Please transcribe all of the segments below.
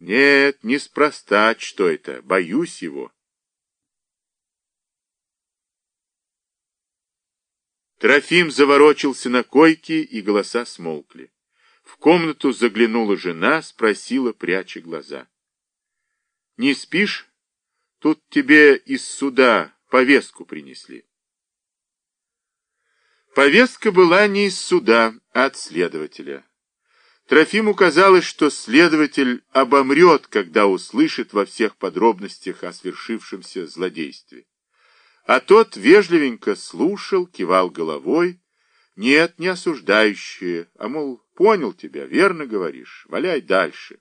Нет, неспроста, что это, боюсь его. Трофим заворочился на койке, и голоса смолкли. В комнату заглянула жена, спросила, пряча глаза. — Не спишь? Тут тебе из суда повестку принесли. Повестка была не из суда, а от следователя. Трофиму казалось, что следователь обомрет, когда услышит во всех подробностях о свершившемся злодействе. А тот вежливенько слушал, кивал головой. Нет, не осуждающие, а, мол, понял тебя, верно говоришь, валяй дальше.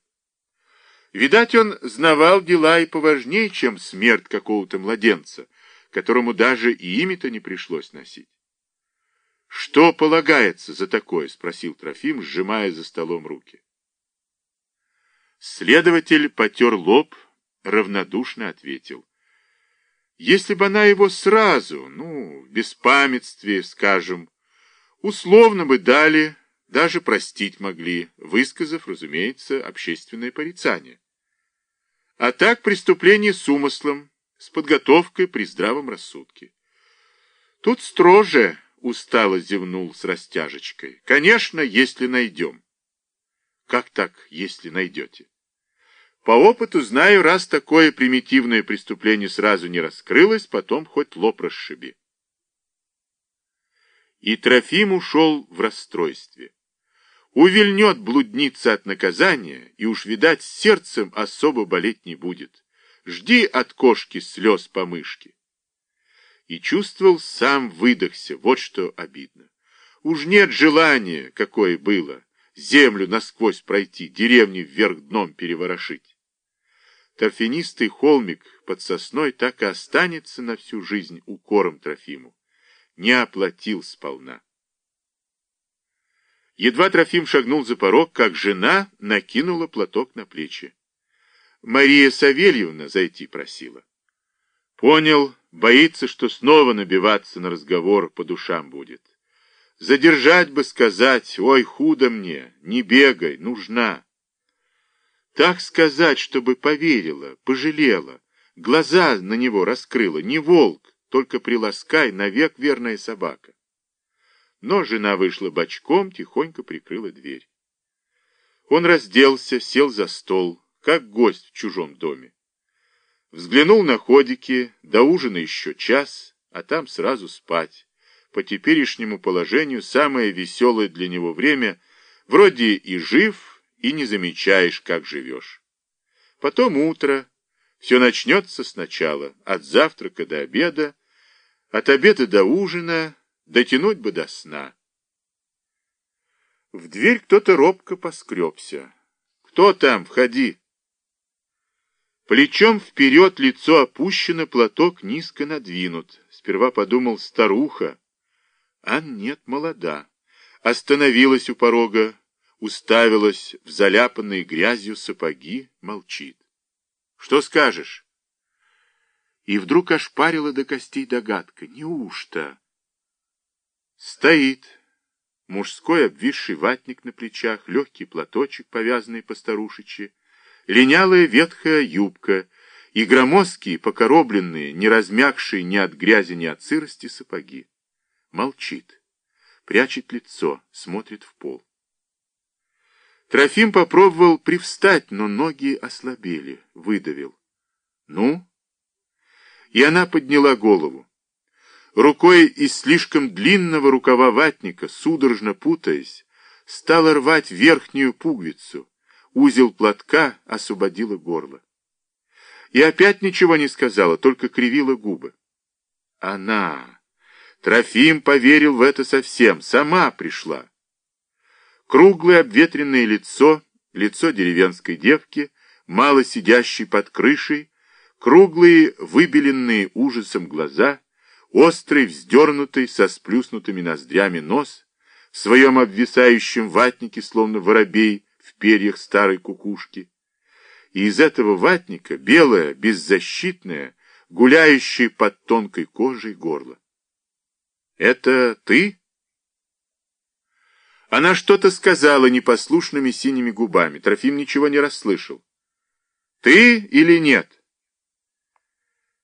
Видать, он знавал дела и поважнее, чем смерть какого-то младенца, которому даже и имя-то не пришлось носить. «Что полагается за такое?» — спросил Трофим, сжимая за столом руки. Следователь потер лоб, равнодушно ответил. «Если бы она его сразу, ну, в беспамятстве, скажем, условно бы дали, даже простить могли, высказав, разумеется, общественное порицание. А так преступление с умыслом, с подготовкой при здравом рассудке. Тут строже устало зевнул с растяжечкой. Конечно, если найдем. Как так, если найдете? По опыту знаю, раз такое примитивное преступление сразу не раскрылось, потом хоть лоб расшиби. И Трофим ушел в расстройстве. Увильнет блудница от наказания, и уж, видать, сердцем особо болеть не будет. Жди от кошки слез по мышке и чувствовал, сам выдохся, вот что обидно. Уж нет желания, какое было, землю насквозь пройти, деревни вверх дном переворошить. Торфянистый холмик под сосной так и останется на всю жизнь укором Трофиму. Не оплатил сполна. Едва Трофим шагнул за порог, как жена накинула платок на плечи. Мария Савельевна зайти просила. Понял, боится, что снова набиваться на разговор по душам будет. Задержать бы сказать, ой, худо мне, не бегай, нужна. Так сказать, чтобы поверила, пожалела, глаза на него раскрыла, не волк, только приласкай, навек верная собака. Но жена вышла бочком, тихонько прикрыла дверь. Он разделся, сел за стол, как гость в чужом доме. Взглянул на ходики, до ужина еще час, а там сразу спать. По теперешнему положению самое веселое для него время, вроде и жив, и не замечаешь, как живешь. Потом утро, все начнется сначала, от завтрака до обеда, от обеда до ужина, дотянуть бы до сна. В дверь кто-то робко поскребся. «Кто там? Входи!» Плечом вперед лицо опущено, платок низко надвинут. Сперва подумал старуха, а нет, молода. Остановилась у порога, уставилась в заляпанные грязью сапоги, молчит. Что скажешь? И вдруг ошпарила до костей догадка. Неужто? Стоит. Мужской обвисший ватник на плечах, легкий платочек, повязанный по старушечи, линялая ветхая юбка и громоздкие, покоробленные, не размягшие ни от грязи, ни от сырости сапоги. Молчит, прячет лицо, смотрит в пол. Трофим попробовал привстать, но ноги ослабели, выдавил. «Ну?» И она подняла голову. Рукой из слишком длинного рукава ватника, судорожно путаясь, стала рвать верхнюю пуговицу, узел платка освободила горло. И опять ничего не сказала, только кривила губы. Она! Трофим поверил в это совсем, сама пришла. Круглое обветренное лицо, лицо деревенской девки, мало сидящей под крышей, круглые, выбеленные ужасом глаза, острый, вздернутый, со сплюснутыми ноздрями нос, в своем обвисающем ватнике, словно воробей, перьях старой кукушки. И из этого ватника белая, беззащитная, гуляющая под тонкой кожей горло. «Это ты?» Она что-то сказала непослушными синими губами. Трофим ничего не расслышал. Ты или нет?